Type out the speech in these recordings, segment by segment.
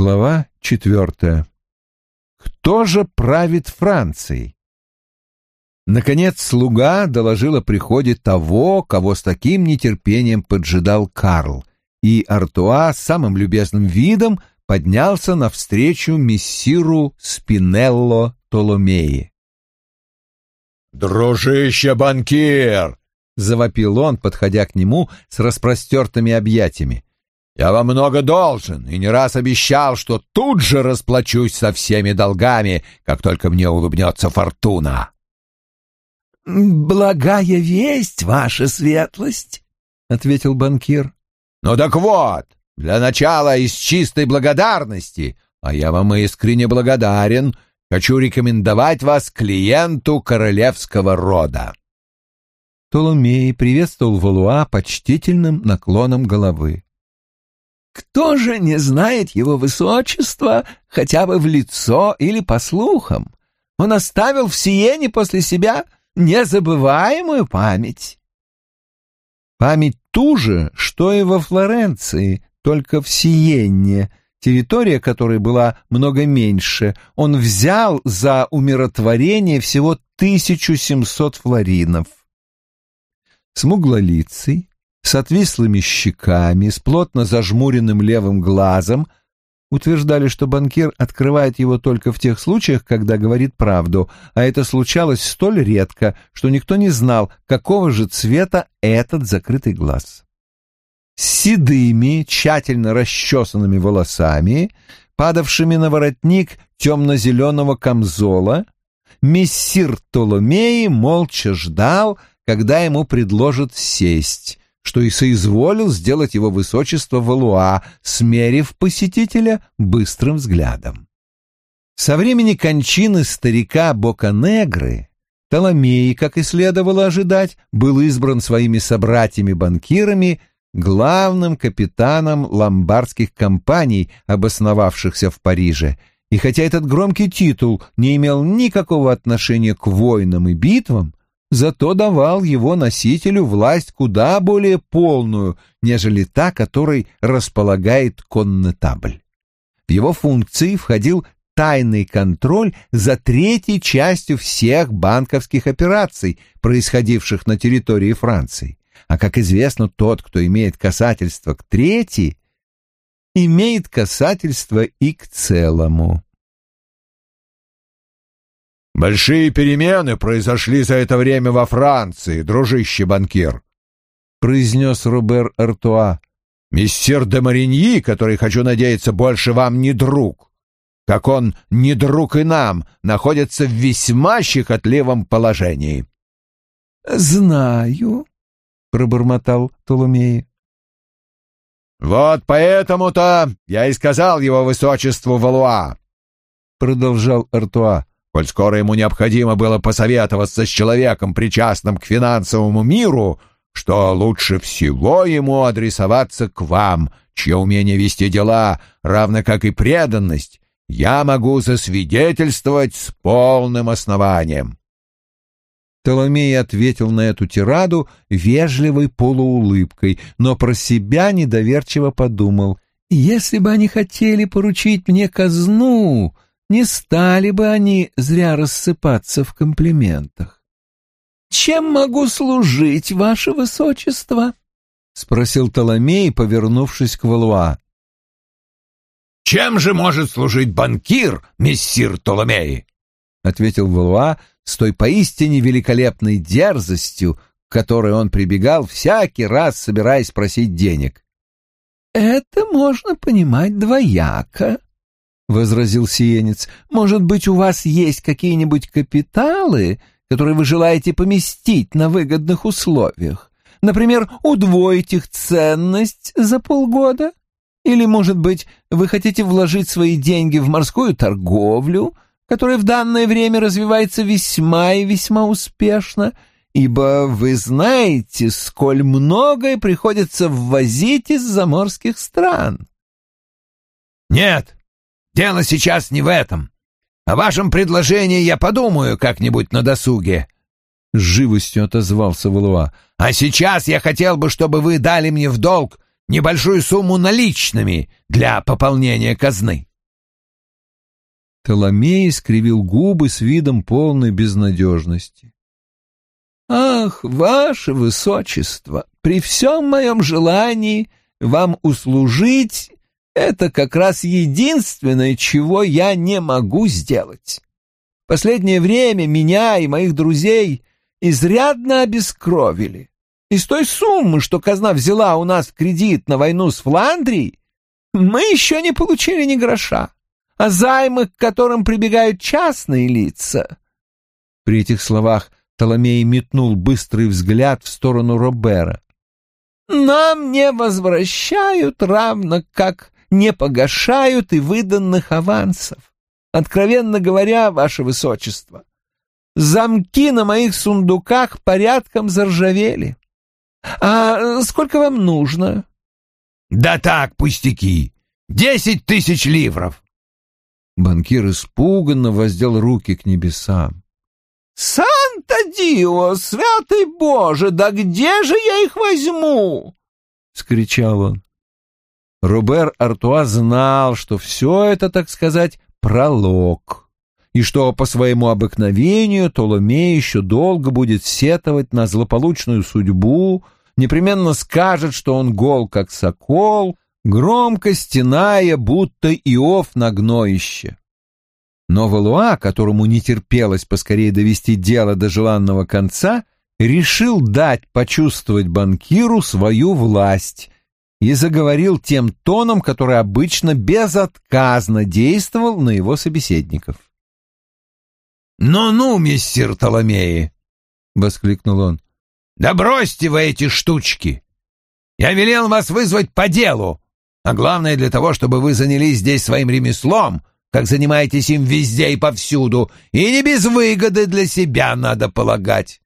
Глава четвертая. Кто же правит Францией? Наконец слуга доложил о приходе того, кого с таким нетерпением поджидал Карл, и Артуа с самым любезным видом поднялся навстречу мессиру Спинелло Толомеи. «Дружище банкир!» — завопил он, подходя к нему с распростертыми объятиями. Я вам много должен и не раз обещал, что тут же расплачусь со всеми долгами, как только мне улыбнется фортуна. «Благая весть, ваша светлость», — ответил банкир. «Ну так вот, для начала из чистой благодарности, а я вам искренне благодарен, хочу рекомендовать вас клиенту королевского рода». Толомей приветствовал Валуа почтительным наклоном головы. Кто же не знает его высочества хотя бы в лицо или по слухам? Он оставил в Сиене после себя незабываемую память. Память ту же, что и во Флоренции, только в Сиенне, территория которой была много меньше, он взял за умиротворение всего 1700 флоринов. Смуглолицый, с отвислыми щеками, с плотно зажмуренным левым глазом, утверждали, что банкир открывает его только в тех случаях, когда говорит правду, а это случалось столь редко, что никто не знал, какого же цвета этот закрытый глаз. С седыми, тщательно расчесанными волосами, падавшими на воротник темно-зеленого камзола, мессир Толомеи молча ждал, когда ему предложат сесть, что и соизволил сделать его высочество Валуа, смерив посетителя быстрым взглядом. Со времени кончины старика Боканегры Толомей, как и следовало ожидать, был избран своими собратьями-банкирами главным капитаном ломбардских компаний, обосновавшихся в Париже, и хотя этот громкий титул не имел никакого отношения к войнам и битвам, зато давал его носителю власть куда более полную, нежели та, которой располагает коннетабль. В его функции входил тайный контроль за третьей частью всех банковских операций, происходивших на территории Франции. А, как известно, тот, кто имеет касательство к третьей, имеет касательство и к целому. Большие перемены произошли за это время во Франции, дружище банкир, произнес Робер Артуа. Мистер де Мариньи, который, хочу надеяться, больше вам не друг, как он не друг и нам, находится в весьма щекотливом положении. Знаю, пробормотал Толомей. Вот поэтому-то я и сказал его высочеству Валуа, продолжал Артуа коль скоро ему необходимо было посоветоваться с человеком, причастным к финансовому миру, что лучше всего ему адресоваться к вам, чье умение вести дела, равно как и преданность, я могу засвидетельствовать с полным основанием. Толомей ответил на эту тираду вежливой полуулыбкой, но про себя недоверчиво подумал. «Если бы они хотели поручить мне казну, не стали бы они зря рассыпаться в комплиментах. «Чем могу служить, ваше высочество?» — спросил Толомей, повернувшись к Валуа. «Чем же может служить банкир, мессир Толомей?» — ответил Валуа с той поистине великолепной дерзостью, к которой он прибегал всякий раз, собираясь просить денег. «Это можно понимать двояко», возразил сиенец. Может быть, у вас есть какие-нибудь капиталы, которые вы желаете поместить на выгодных условиях? Например, удвоить их ценность за полгода? Или, может быть, вы хотите вложить свои деньги в морскую торговлю, которая в данное время развивается весьма и весьма успешно, ибо вы знаете, сколь многое приходится ввозить из заморских стран? «Нет!» Дело сейчас не в этом. О вашем предложении я подумаю как-нибудь на досуге. С живостью отозвался Валуа. А сейчас я хотел бы, чтобы вы дали мне в долг небольшую сумму наличными для пополнения казны. Толомей скривил губы с видом полной безнадежности. «Ах, ваше высочество, при всем моем желании вам услужить — это как раз единственное, чего я не могу сделать. Последнее время меня и моих друзей изрядно обескровили. Из той суммы, что казна взяла у нас в кредит на войну с Фландрией, мы еще не получили ни гроша а займы, к которым прибегают частные лица. При этих словах Толомей метнул быстрый взгляд в сторону Робера. Нам не возвращают, равно как не погашают и выданных авансов. Откровенно говоря, ваше высочество, замки на моих сундуках порядком заржавели. А сколько вам нужно? Да так, пустяки. Десять тысяч ливров. Банкир испуганно воздел руки к небесам. «Санта-Дио, святый Боже, да где же я их возьму?» — скричал он. Робер Артуа знал, что все это, так сказать, пролог, и что по своему обыкновению Толомей еще долго будет сетовать на злополучную судьбу, непременно скажет, что он гол, как сокол, громко стеная, будто Иов на гноище. Но Валуа, которому не терпелось поскорее довести дело до желанного конца, решил дать почувствовать банкиру свою власть и заговорил тем тоном, который обычно безотказно действовал на его собеседников. «Ну-ну, мистер Толомеи!» — воскликнул он. «Да бросьте вы эти штучки! Я велел вас вызвать по делу, а главное для того, чтобы вы занялись здесь своим ремеслом, как занимаетесь им везде и повсюду, и не без выгоды для себя, надо полагать.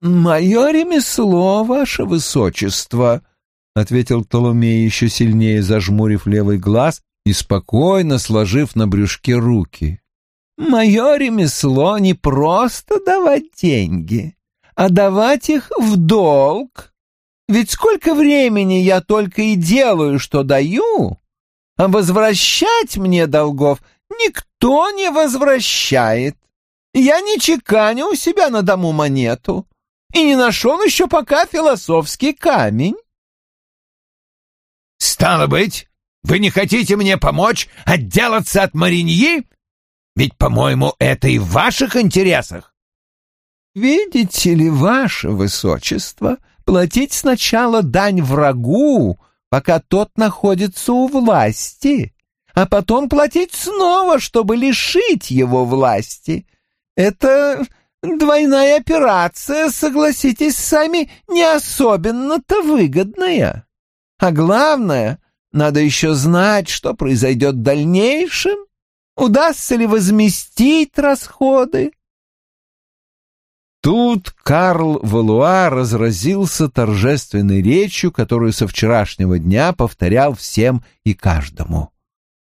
«Мое ремесло, ваше высочество», — ответил Толомей, еще сильнее зажмурив левый глаз и спокойно сложив на брюшке руки. «Мое ремесло не просто давать деньги, а давать их в долг ведь сколько времени я только и делаю, что даю, а возвращать мне долгов никто не возвращает. Я не чеканю у себя на дому монету и не нашел еще пока философский камень. «Стало быть, вы не хотите мне помочь отделаться от Мариньи? Ведь, по-моему, это и в ваших интересах». «Видите ли, ваше высочество, — платить сначала дань врагу, пока тот находится у власти, а потом платить снова, чтобы лишить его власти. Это двойная операция, согласитесь сами, не особенно-то выгодная. А главное, надо еще знать, что произойдет в дальнейшем, удастся ли возместить расходы. Тут Карл Валуа разразился торжественной речью, которую со вчерашнего дня повторял всем и каждому.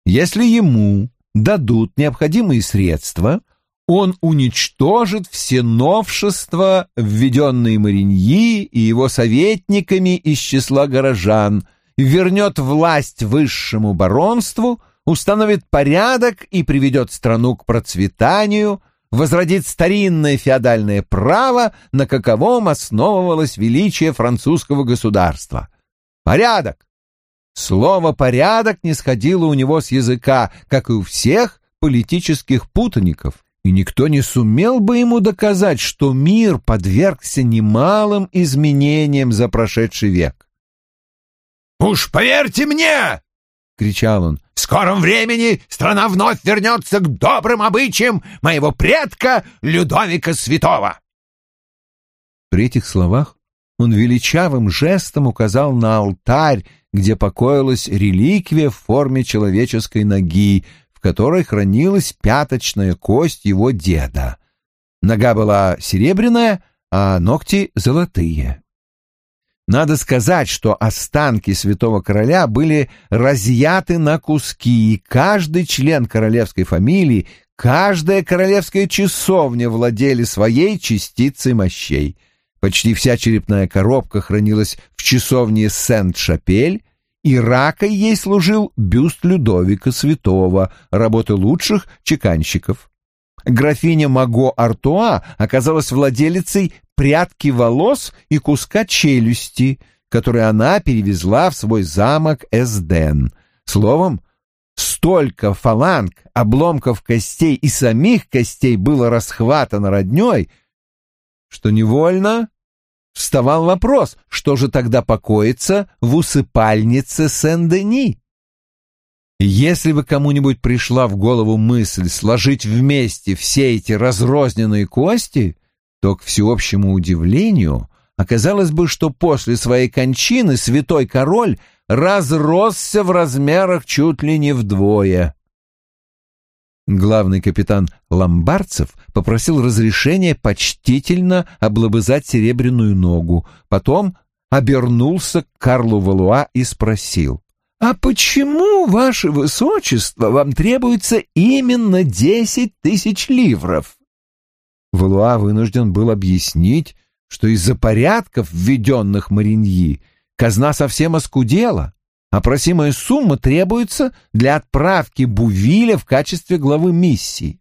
Если ему дадут необходимые средства, он уничтожит все новшества, введенные Мариньи и его советниками из числа горожан, вернет власть высшему баронству, установит порядок и приведет страну к процветанию – возродит старинное феодальное право, на каковом основывалось величие французского государства. Порядок! Слово «порядок» не сходило у него с языка, как и у всех политических путаников, и никто не сумел бы ему доказать, что мир подвергся немалым изменениям за прошедший век. «Уж поверьте мне!» — кричал он. «В скором времени страна вновь вернется к добрым обычаям моего предка Людовика Святого!» При этих словах он величавым жестом указал на алтарь, где покоилась реликвия в форме человеческой ноги, которой хранилась пяточная кость его деда. Нога была серебряная, а ногти — золотые. Надо сказать, что останки святого короля были разъяты на куски, и каждый член королевской фамилии, каждая королевская часовня владели своей частицей мощей. Почти вся черепная коробка хранилась в часовне Сент-Шапель, и ракой ей служил бюст Людовика Святого, работы лучших чеканщиков. Графиня Маго Артуа оказалась владелицей прядки волос и куска челюсти, который она перевезла в свой замок Эсден. Словом, столько фаланг, обломков костей и самих костей было расхватано роднёй, что невольно вставал вопрос, что же тогда покоится в усыпальнице Сен-Дени? Если бы кому-нибудь пришла в голову мысль сложить вместе все эти разрозненные кости, то, к всеобщему удивлению, оказалось бы, что после своей кончины святой король разросся в размерах чуть ли не вдвое. Главный капитан Ломбардцев попросил разрешения почтительно облобызать серебряную ногу, потом обернулся к Карлу Валуа и спросил, «А почему, ваше высочество, вам требуется именно десять тысяч ливров?» Валуа вынужден был объяснить, что из-за порядков, введенных Мариньи, казна совсем оскудела, а просимая сумма требуется для отправки Бувиля в качестве главы миссии.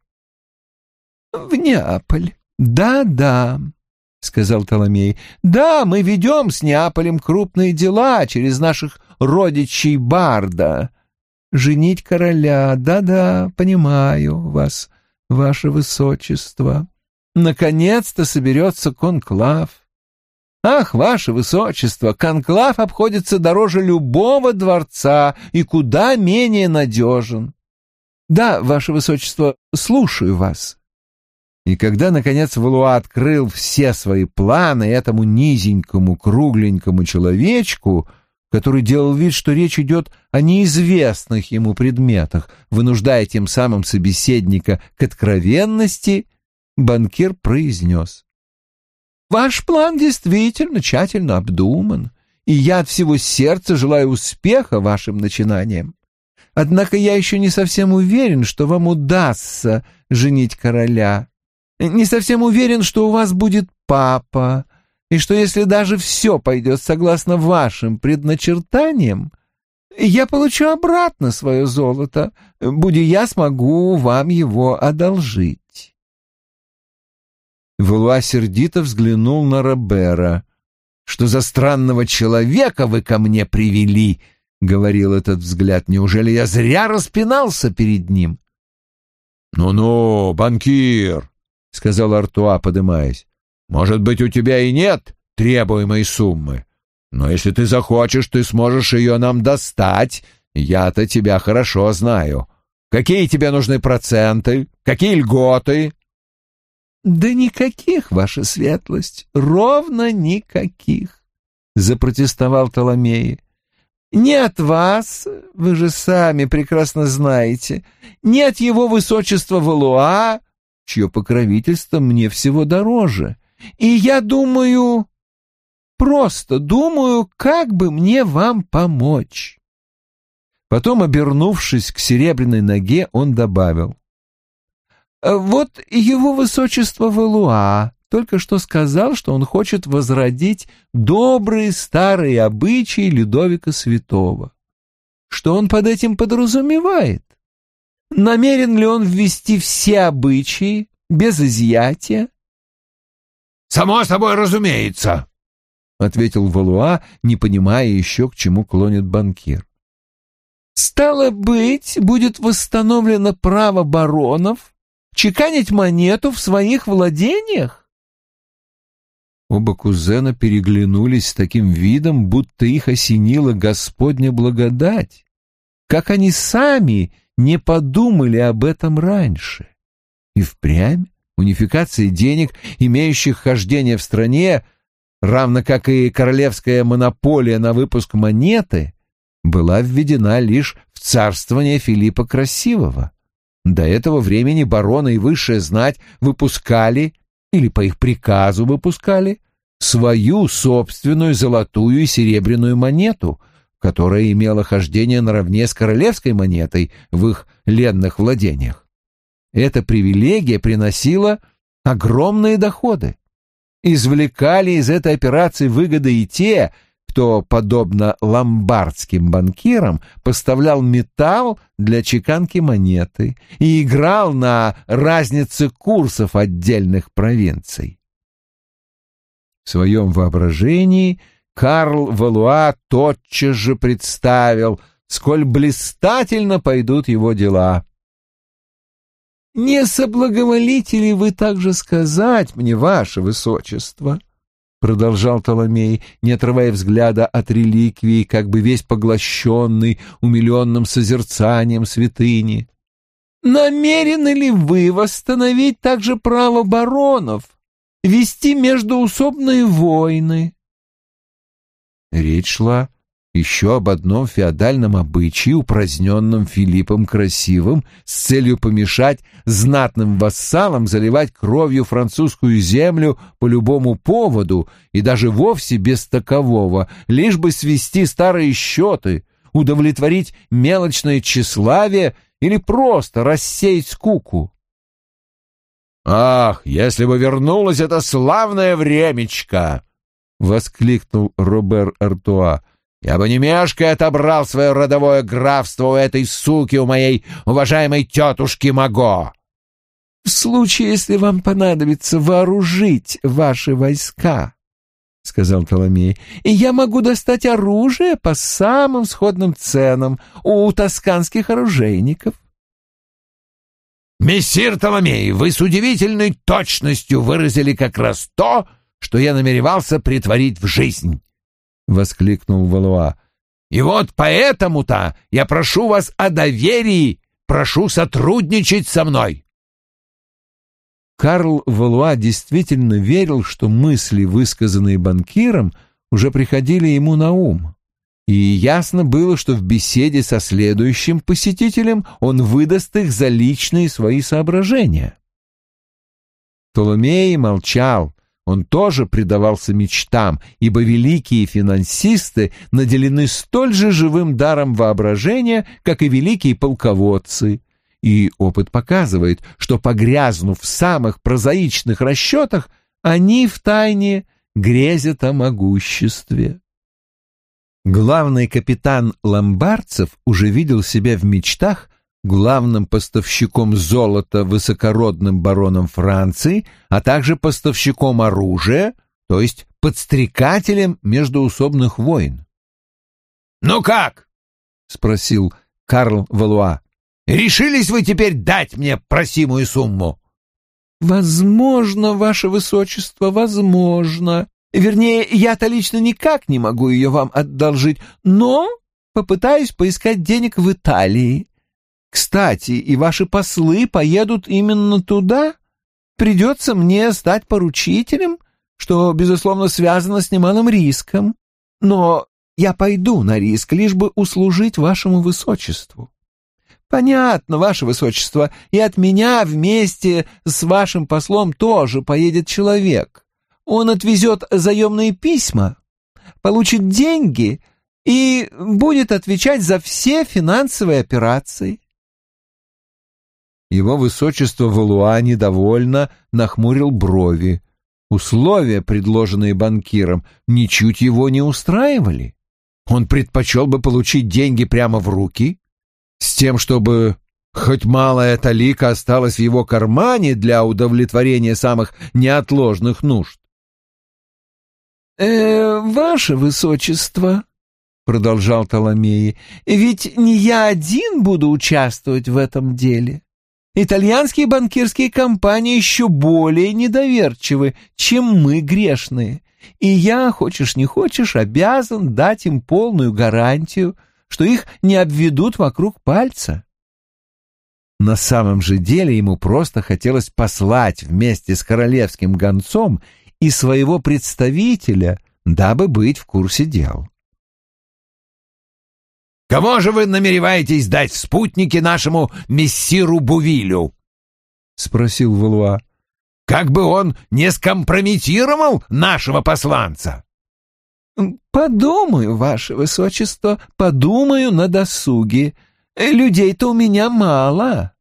«В Неаполь. Да-да», — сказал Толомей. «Да, мы ведем с Неаполем крупные дела через наших родичей Барда. Женить короля, да-да, понимаю вас, ваше высочество». Наконец-то соберется конклав. Ах, ваше высочество, конклав обходится дороже любого дворца и куда менее надежен. Да, ваше высочество, слушаю вас. И когда, наконец, Валуа открыл все свои планы этому низенькому, кругленькому человечку, который делал вид, что речь идет о неизвестных ему предметах, вынуждая тем самым собеседника к откровенности, банкир произнес. «Ваш план действительно тщательно обдуман, и я от всего сердца желаю успеха вашим начинаниям. Однако я еще не совсем уверен, что вам удастся женить короля. Не совсем уверен, что у вас будет папа, и что если даже все пойдет согласно вашим предначертаниям, я получу обратно свое золото, будь я смогу вам его одолжить. Валуа сердито взглянул на Робера. «Что за странного человека вы ко мне привели?» — говорил этот взгляд. «Неужели я зря распинался перед ним?» «Ну-ну, банкир», — сказал Артуа, подымаясь. «Может быть, у тебя и нет требуемой суммы, но если ты захочешь, ты сможешь ее нам достать. Я-то тебя хорошо знаю. Какие тебе нужны проценты? Какие льготы?» «Да никаких, ваша светлость, ровно никаких», — запротестовал Толомеи. «Не от вас, вы же сами прекрасно знаете, не от его высочества Валуа, чье покровительство мне всего дороже. И я думаю, просто думаю, как бы мне вам помочь». Потом, обернувшись к серебряной ноге, он добавил. Вот его высочество Валуа только что сказал, что он хочет возродить добрые старые обычаи Людовика Святого. Что он под этим подразумевает? Намерен ли он ввести все обычаи без изъятия? «Само собой разумеется», — ответил Валуа, не понимая еще, к чему клонит банкир. «Стало быть, будет восстановлено право баронов чеканить монету в своих владениях? Оба кузена переглянулись с таким видом, будто их осенила Господня благодать. Как они сами не подумали об этом раньше. И впрямь унификация денег, имеющих хождение в стране, равно как и королевская монополия на выпуск монеты, была введена лишь в царствование Филиппа Красивого. До этого времени бароны и высшая знать выпускали, или по их приказу выпускали, свою собственную золотую и серебряную монету, которая имела хождение наравне с королевской монетой в их ленных владениях. Эта привилегия приносила огромные доходы. Извлекали из этой операции выгоды и те, кто, подобно ломбардским банкирам, поставлял металл для чеканки монеты и играл на разнице курсов отдельных провинций. В своем воображении Карл Валуа тотчас же представил, сколь блистательно пойдут его дела. «Не соблаговолите ли вы также сказать мне, ваше высочество?» Продолжал Толомей, не отрывая взгляда от реликвии, как бы весь поглощенный умиленным созерцанием святыни. «Намерены ли вы восстановить также право баронов, вести междуусобные войны?» Речь шла еще об одном феодальном обычае, упраздненном Филиппом Красивым, с целью помешать знатным вассалам заливать кровью французскую землю по любому поводу и даже вовсе без такового, лишь бы свести старые счеты, удовлетворить мелочное тщеславие или просто рассеять скуку. «Ах, если бы вернулось это славное времечко!» — воскликнул Робер Артуа. Я бы не мешкой отобрал свое родовое графство у этой суки, у моей уважаемой тетушки Маго. В случае, если вам понадобится вооружить ваши войска, — сказал Толомей, — и я могу достать оружие по самым сходным ценам у тосканских оружейников. «Мессир Толомей, вы с удивительной точностью выразили как раз то, что я намеревался притворить в жизнь. — воскликнул Валуа. «И вот поэтому-то я прошу вас о доверии, прошу сотрудничать со мной». Карл Валуа действительно верил, что мысли, высказанные банкиром, уже приходили ему на ум. И ясно было, что в беседе со следующим посетителем он выдаст их за личные свои соображения. Толомей молчал, он тоже предавался мечтам, ибо великие финансисты наделены столь же живым даром воображения, как и великие полководцы. И опыт показывает, что, погрязнув в самых прозаичных расчетах, они втайне грезят о могуществе. Главный капитан ломбардцев уже видел себя в мечтах главным поставщиком золота высокородным бароном Франции, а также поставщиком оружия, то есть подстрекателем междуусобных войн. «Ну как?» — спросил Карл Валуа. «Решились вы теперь дать мне просимую сумму?» «Возможно, ваше высочество, возможно. Вернее, я-то лично никак не могу ее вам одолжить, но попытаюсь поискать денег в Италии. Кстати, и ваши послы поедут именно туда? Придется мне стать поручителем, что, безусловно, связано с немалым риском. Но я пойду на риск, лишь бы услужить вашему высочеству. Понятно, ваше высочество, и от меня вместе с вашим послом тоже поедет человек. Он отвезет заемные письма, получит деньги и будет отвечать за все финансовые операции. Его высочество Валуа недовольно нахмурил брови. Условия, предложенные банкиром, ничуть его не устраивали. Он предпочел бы получить деньги прямо в руки, с тем, чтобы хоть малая талика осталась в его кармане для удовлетворения самых неотложных нужд. «Э, «Ваше высочество», — продолжал Толомеи, — «ведь не я один буду участвовать в этом деле. Итальянские банкирские компании еще более недоверчивы, чем мы грешные, и я, хочешь не хочешь, обязан дать им полную гарантию, что их не обведут вокруг пальца. На самом же деле ему просто хотелось послать вместе с королевским гонцом и своего представителя, дабы быть в курсе дел. Кого же вы намереваетесь дать в спутники нашему мессиру Бувилю? — спросил Валуа. — Как бы он не скомпрометировал нашего посланца? — Подумаю, ваше высочество, подумаю на досуге. Людей-то у меня мало.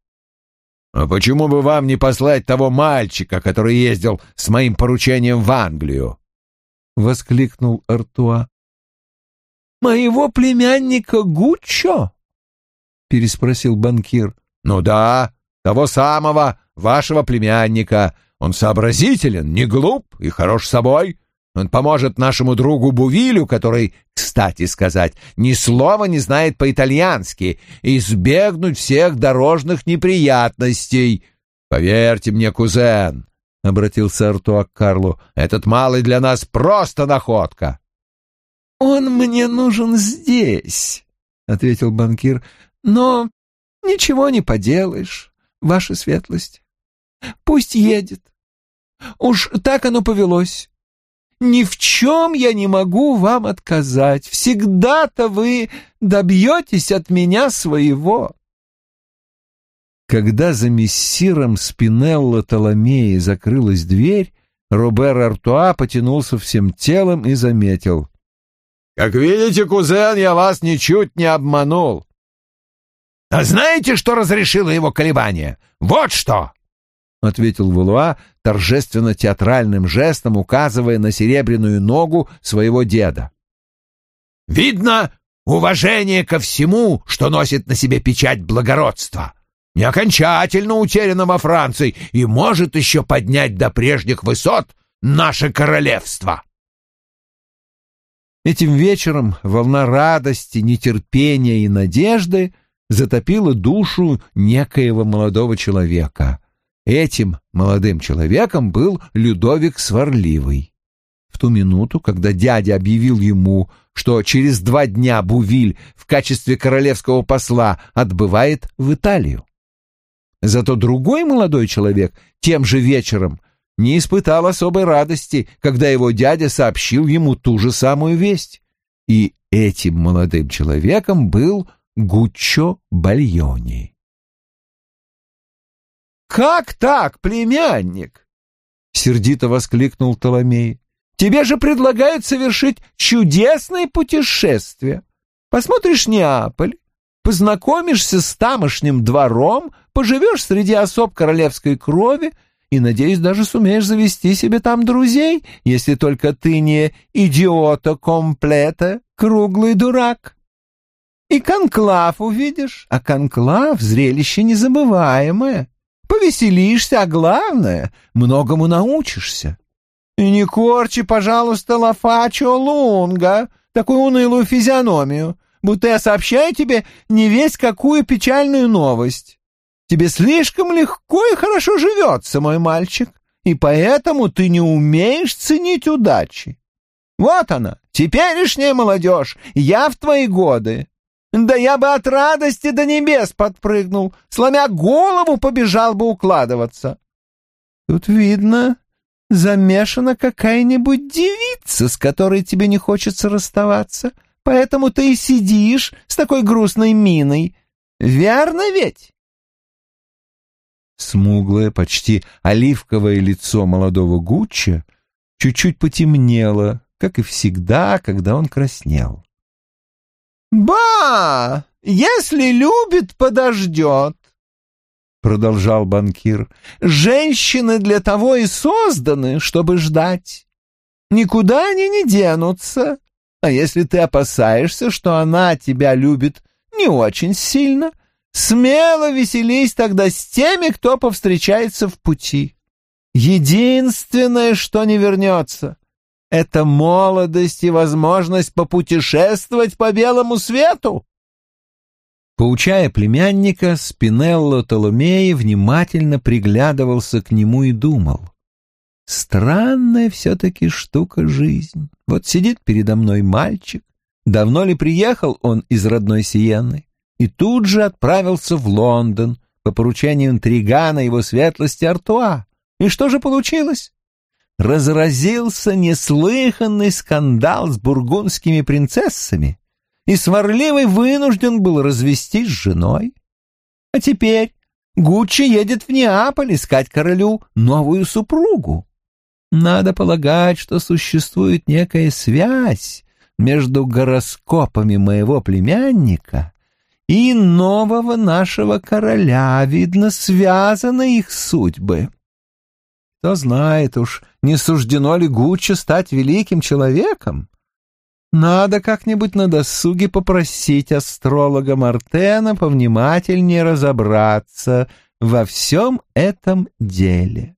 — А почему бы вам не послать того мальчика, который ездил с моим поручением в Англию? — воскликнул Артуа. Моего племянника Гуччо?» — переспросил банкир. «Ну да, того самого, вашего племянника. Он сообразителен, не глуп и хорош собой. Он поможет нашему другу Бувилю, который, кстати сказать, ни слова не знает по-итальянски, избегнуть всех дорожных неприятностей. Поверьте мне, кузен, — обратился Артуа к Карлу, — этот малый для нас просто находка. — Он мне нужен здесь, — ответил банкир, — но ничего не поделаешь, ваша светлость. Пусть едет. Уж так оно повелось. Ни в чем я не могу вам отказать. Всегда-то вы добьетесь от меня своего. Когда за мессиром Спинелло Толомеи закрылась дверь, Робер Артуа потянулся всем телом и заметил. «Как видите, кузен, я вас ничуть не обманул». «А знаете, что разрешило его колебания? Вот что!» — ответил Валуа, торжественно-театральным жестом указывая на серебряную ногу своего деда. «Видно уважение ко всему, что носит на себе печать благородства, не окончательно утеряно во Франции и может еще поднять до прежних высот наше королевство». Этим вечером волна радости, нетерпения и надежды затопила душу некоего молодого человека. Этим молодым человеком был Людовик Сварливый. В ту минуту, когда дядя объявил ему, что через два дня Бувиль в качестве королевского посла отбывает в Италию. Зато другой молодой человек тем же вечером не испытал особой радости, когда его дядя сообщил ему ту же самую весть. И этим молодым человеком был Гуччо Бальони. «Как так, племянник?» — сердито воскликнул Толомей. «Тебе же предлагают совершить чудесное путешествие. Посмотришь Неаполь, познакомишься с тамошним двором, поживешь среди особ королевской крови и, надеюсь, даже сумеешь завести себе там друзей, если только ты не идиота комплета, круглый дурак. И конклав увидишь, а конклав — зрелище незабываемое повеселишься, а главное, многому научишься. И не корчи, пожалуйста, Лафачо Лунга, такую унылую физиономию, будто я сообщаю тебе не весь какую печальную новость. Тебе слишком легко и хорошо живется, мой мальчик, и поэтому ты не умеешь ценить удачи. Вот она, теперешняя молодежь, я в твои годы. Да я бы от радости до небес подпрыгнул, сломя голову побежал бы укладываться. Тут видно, замешана какая-нибудь девица, с которой тебе не хочется расставаться, поэтому ты и сидишь с такой грустной миной. Верно ведь? Смуглое, почти оливковое лицо молодого Гучча чуть-чуть потемнело, как и всегда, когда он краснел. «Ба! Если любит, подождет!» Продолжал банкир. «Женщины для того и созданы, чтобы ждать. Никуда они не денутся. А если ты опасаешься, что она тебя любит не очень сильно, смело веселись тогда с теми, кто повстречается в пути. Единственное, что не вернется, это молодость и возможность попутешествовать по белому свету. Поучая племянника, Спинелло Толомеи внимательно приглядывался к нему и думал. Странная все-таки штука жизнь. Вот сидит передо мной мальчик. Давно ли приехал он из родной Сиенны? И тут же отправился в Лондон по поручению интригана его светлости Артуа. И что же получилось? разразился неслыханный скандал с бургундскими принцессами, и сварливый вынужден был развестись с женой. А теперь Гуччи едет в Неаполь искать королю новую супругу. Надо полагать, что существует некая связь между гороскопами моего племянника и нового нашего короля, видно, связаны их судьбы. Кто знает уж, не суждено ли Гуччо стать великим человеком? Надо как-нибудь на досуге попросить астролога Мартена повнимательнее разобраться во всем этом деле.